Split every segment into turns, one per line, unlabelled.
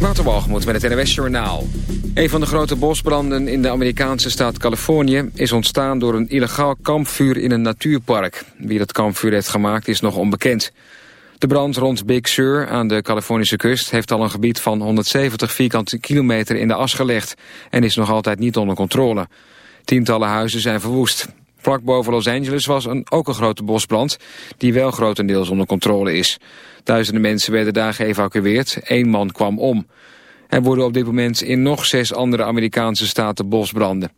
Waterwalgemoed met het NWS Journaal. Een van de grote bosbranden in de Amerikaanse staat Californië... is ontstaan door een illegaal kampvuur in een natuurpark. Wie dat kampvuur heeft gemaakt is nog onbekend. De brand rond Big Sur aan de Californische kust... heeft al een gebied van 170 vierkante kilometer in de as gelegd... en is nog altijd niet onder controle. Tientallen huizen zijn verwoest. Vlak boven Los Angeles was een, ook een grote bosbrand... die wel grotendeels onder controle is. Duizenden mensen werden daar geëvacueerd. Eén man kwam om. Er worden op dit moment in nog zes andere Amerikaanse staten bosbranden.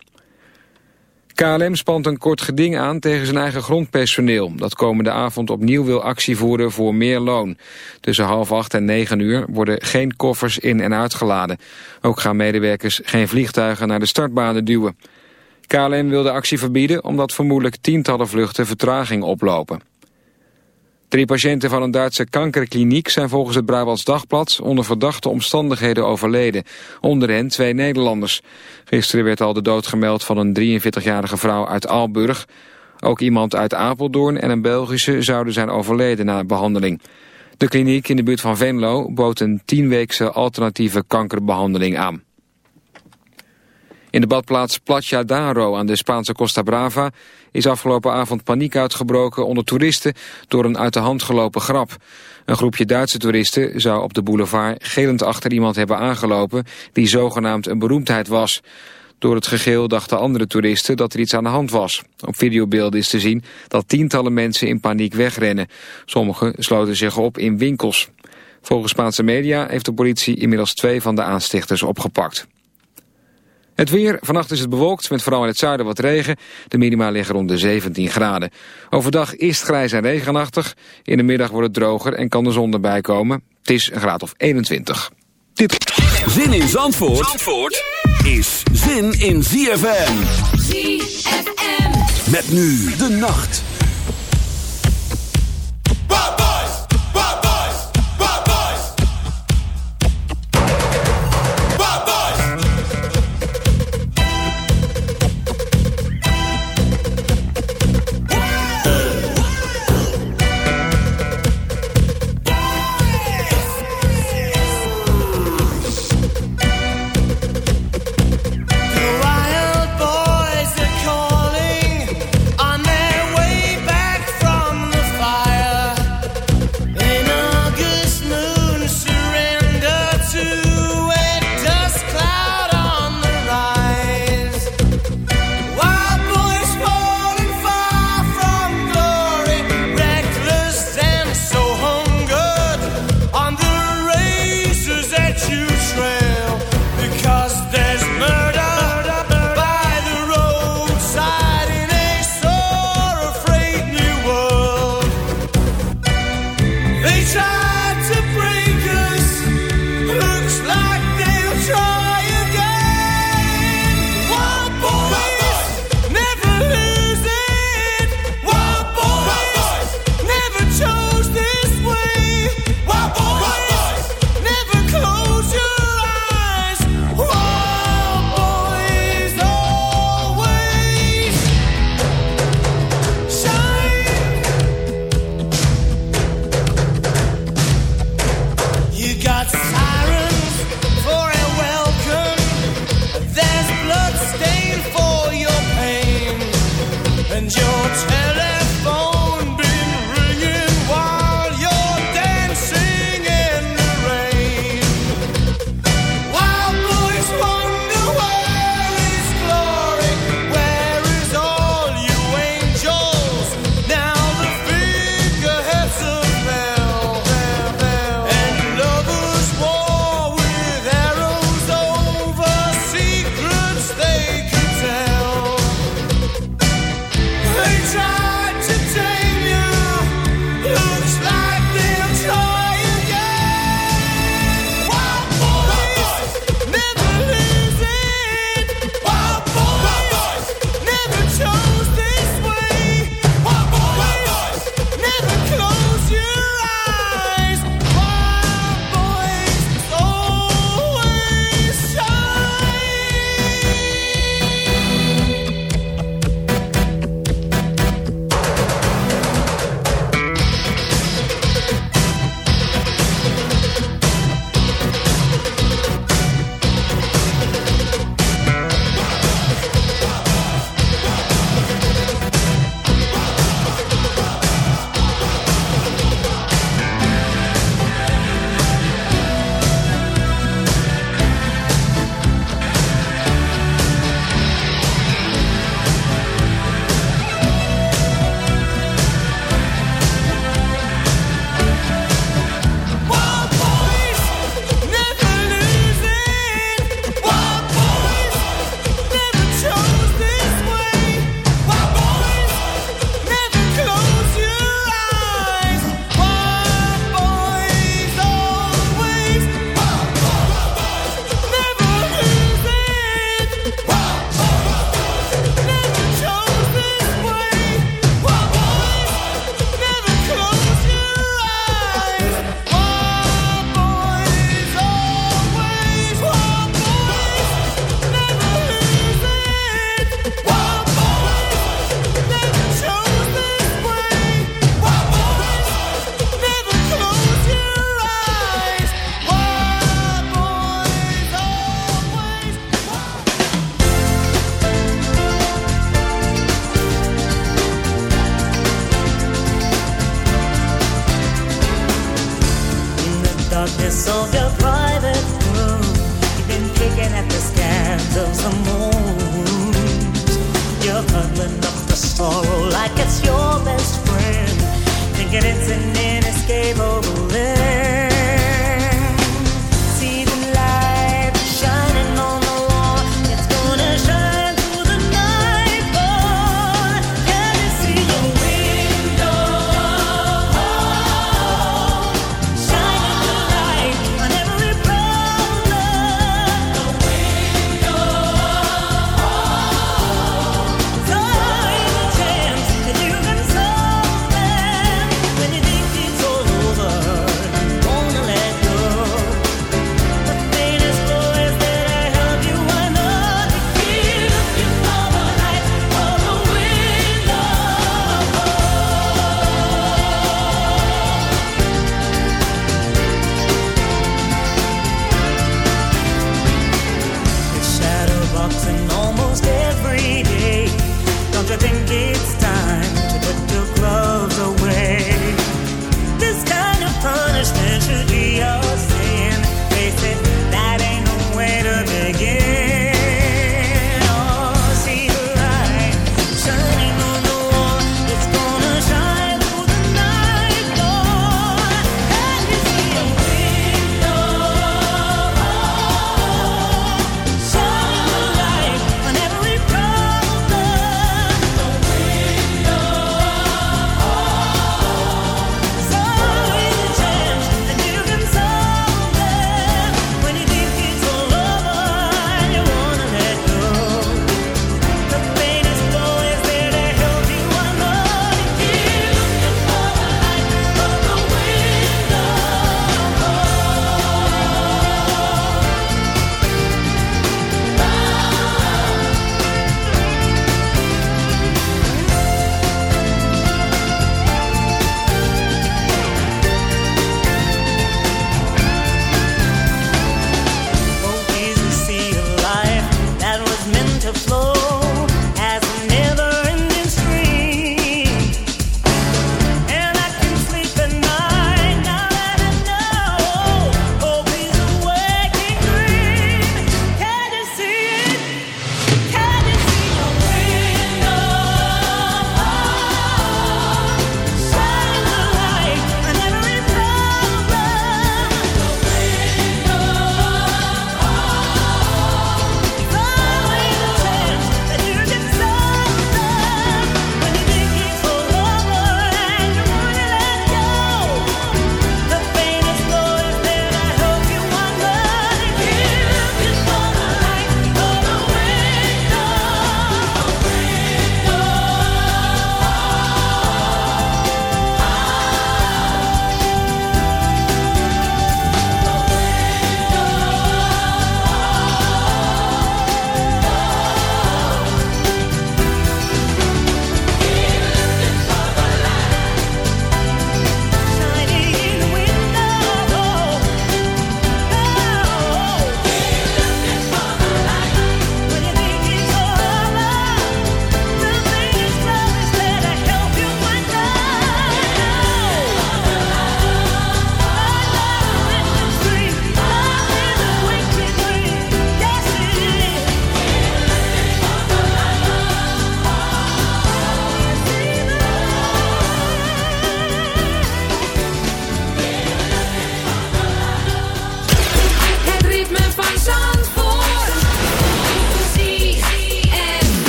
KLM spant een kort geding aan tegen zijn eigen grondpersoneel. Dat komende avond opnieuw wil actie voeren voor meer loon. Tussen half acht en negen uur worden geen koffers in- en uitgeladen. Ook gaan medewerkers geen vliegtuigen naar de startbanen duwen. KLM wil de actie verbieden omdat vermoedelijk tientallen vluchten vertraging oplopen. Drie patiënten van een Duitse kankerkliniek zijn volgens het Brabants Dagblad onder verdachte omstandigheden overleden. Onder hen twee Nederlanders. Gisteren werd al de dood gemeld van een 43-jarige vrouw uit Aalburg. Ook iemand uit Apeldoorn en een Belgische zouden zijn overleden na behandeling. De kliniek in de buurt van Venlo bood een tienweekse alternatieve kankerbehandeling aan. In de badplaats Platja d'Aro aan de Spaanse Costa Brava is afgelopen avond paniek uitgebroken onder toeristen door een uit de hand gelopen grap. Een groepje Duitse toeristen zou op de boulevard gelend achter iemand hebben aangelopen die zogenaamd een beroemdheid was. Door het gegeel dachten andere toeristen dat er iets aan de hand was. Op videobeelden is te zien dat tientallen mensen in paniek wegrennen. Sommigen sloten zich op in winkels. Volgens Spaanse media heeft de politie inmiddels twee van de aanstichters opgepakt. Het weer, vannacht is het bewolkt met vooral in het zuiden wat regen. De minima liggen rond de 17 graden. Overdag is het grijs en regenachtig. In de middag wordt het droger en kan de zon erbij komen. Het is een graad of 21.
Dit... Zin in Zandvoort, Zandvoort is zin in ZFM. ZFM. Met nu de nacht.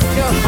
just your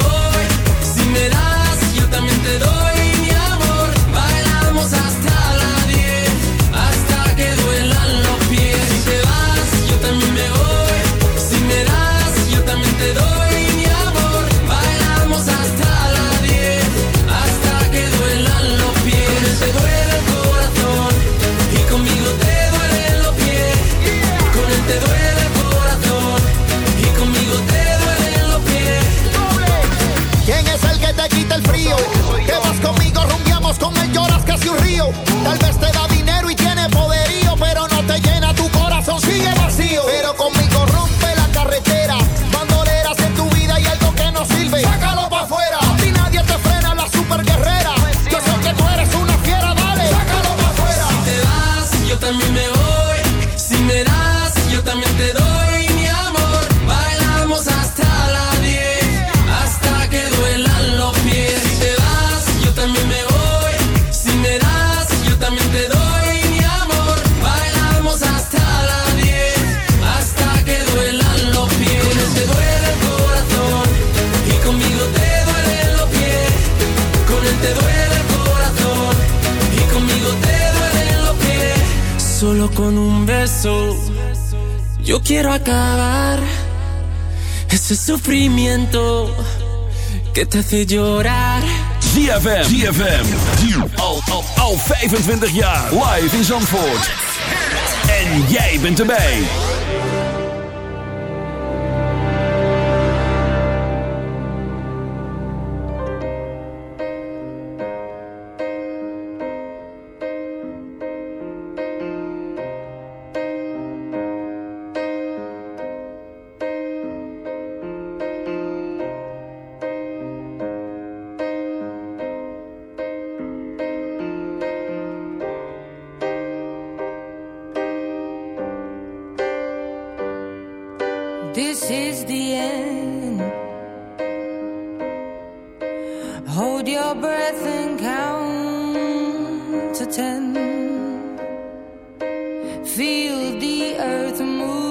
Yo quiero acabar ese sufrimiento que te hace llorar.
ZFM, ZFM, al, al, al 25 jaar live in Zandvoort. En jij bent erbij.
Feel the earth move